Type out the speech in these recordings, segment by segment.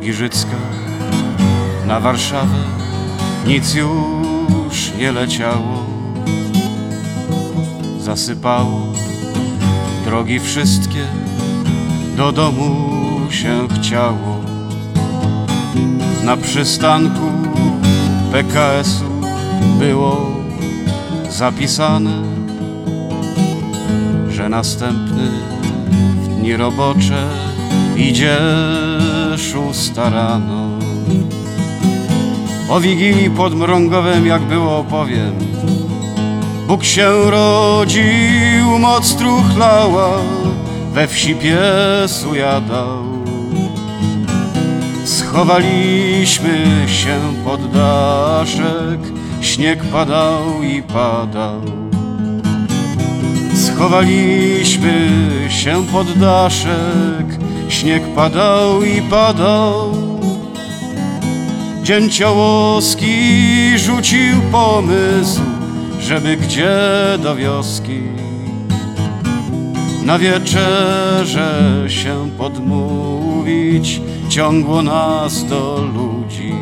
Giżyckach na Warszawę nic już nie leciało. Zasypało drogi wszystkie, do domu się chciało. Na przystanku PKS-u było zapisane, że następny w dni robocze idzie O Wigilii pod Mrągowem jak było powiem. Bóg się rodził, moc truchlała We wsi pies ujadał Schowaliśmy się pod daszek Śnieg padał i padał. Schowaliśmy się pod daszek Śnieg padał i padał Dzięciołoski rzucił pomysł, żeby gdzie do wioski na wieczerze się podmówić, ciągło nas do ludzi.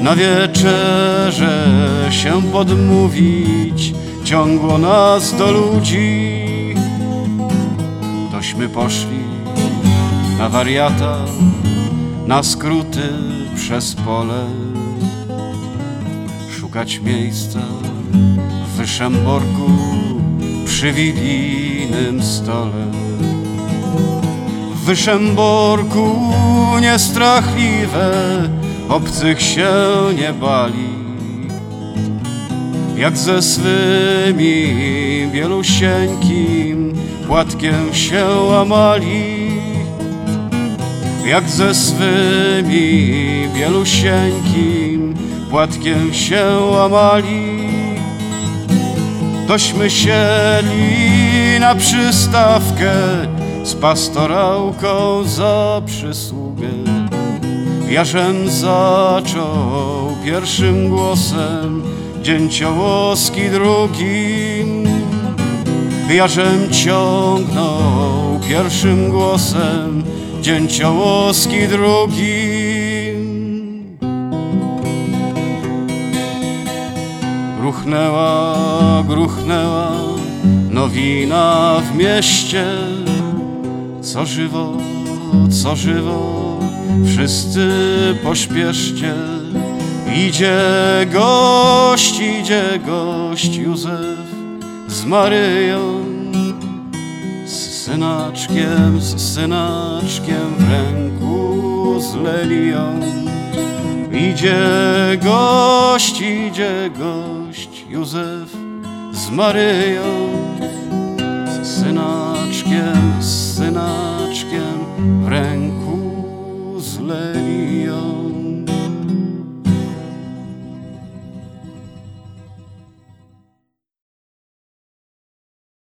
Na wieczerze się podmówić, ciągło nas do ludzi. Tośmy poszli na wariata, na skróty przez pole szukać miejsca w Wyszemborku przy wigilijnym stole. W Wyszemborku niestrachliwe obcych się nie bali, jak ze swymi bielusieńkim płatkiem się łamali jak ze swymi bielusieńkim płatkiem się łamali. Tośmy sieli na przystawkę z pastorałką za przysługę. Jarzem zaczął pierwszym głosem, dzięciołoski drugim. Jarzem ciągnął pierwszym głosem, dzięciołoski drugim. Gruchnęła, gruchnęła nowina w mieście, co żywo, co żywo, wszyscy pośpieszcie. Idzie gość, idzie gość Józef z Maryją z synaczkiem, z synaczkiem w ręku z lelią. Idzie gość, idzie gość Józef z Maryją, z synaczkiem, z synaczkiem w ręku z lelią.